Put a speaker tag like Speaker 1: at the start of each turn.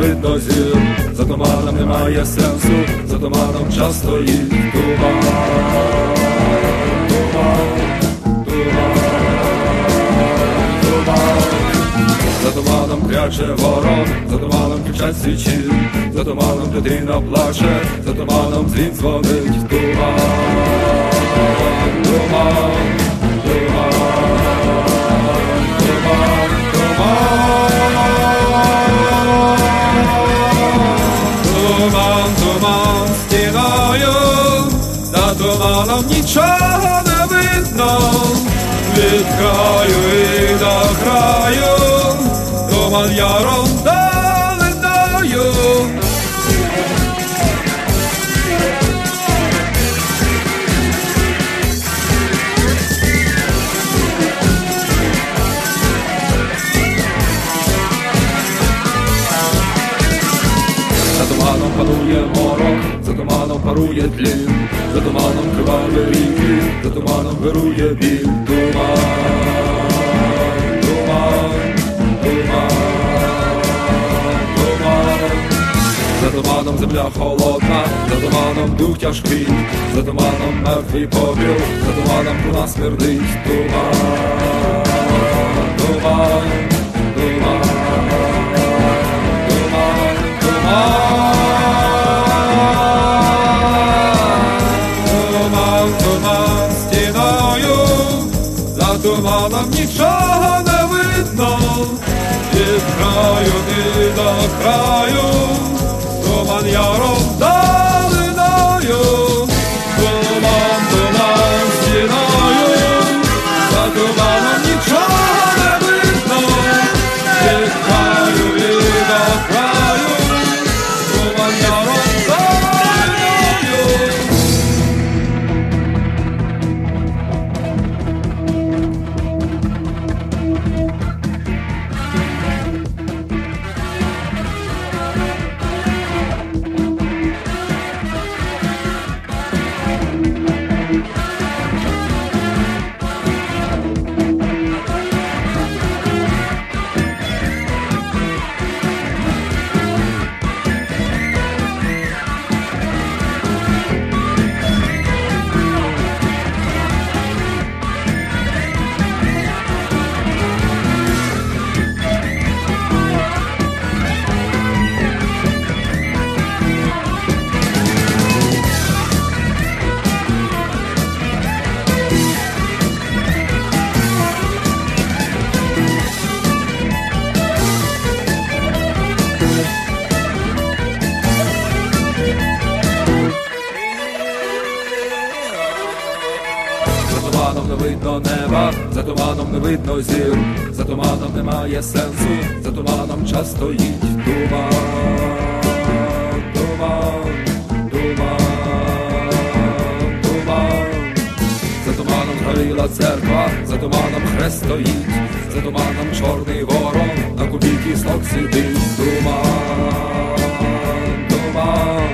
Speaker 1: видно зір, за туманом немає сенсу, за туманом час стоїть туман, туман, туман, туман. За туманом кряче ворог, за туманом кричать свічі, за туманом дитина плаче, за туманом дзвін дзвонить туман, за нічого не видно, від краю і до краю, туман яром долиною. За туманом панує морок, за туманом парує тлін, за туманом криваві ріки, за туманом вирує біль, туман. За туманом земля холодна, за туманом дух тяжкий, за туманом мертвий попіл, за туманом круна смердить, туман, туман, туман, туманом нічого не видно, від краю і до краю, туман яром не неба, за туманом не видно зір, за туманом немає сенсу, за туманом час стоїть туман, згоріла церква, за туманом хрест стоїть, за туманом чорний ворон, на кубі кісток сидить, туман, туман.